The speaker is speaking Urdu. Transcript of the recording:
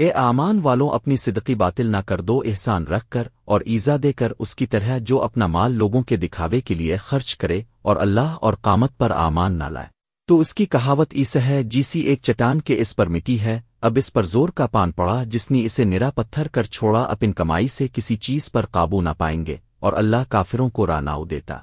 اے آمان والوں، اپنی صدقی باطل نہ کر دو، احسان رکھ کر اور ایزا دے کر اس کی طرح جو اپنا مال لوگوں کے دکھاوے کے لیے خرچ کرے اور اللہ اور قامت پر آمان نہ لائے۔ تو اس کی کہاوت ایسے ہے، جیسی ایک چٹان کے اس پر مٹی ہے، اب اس پر زور کا پان پڑا، جس نے اسے نرا پتھر کر چھوڑا، اپن کمائی سے کسی چیز پر قابو نہ پائیں گے اور اللہ کافروں کو راناؤ دیتا۔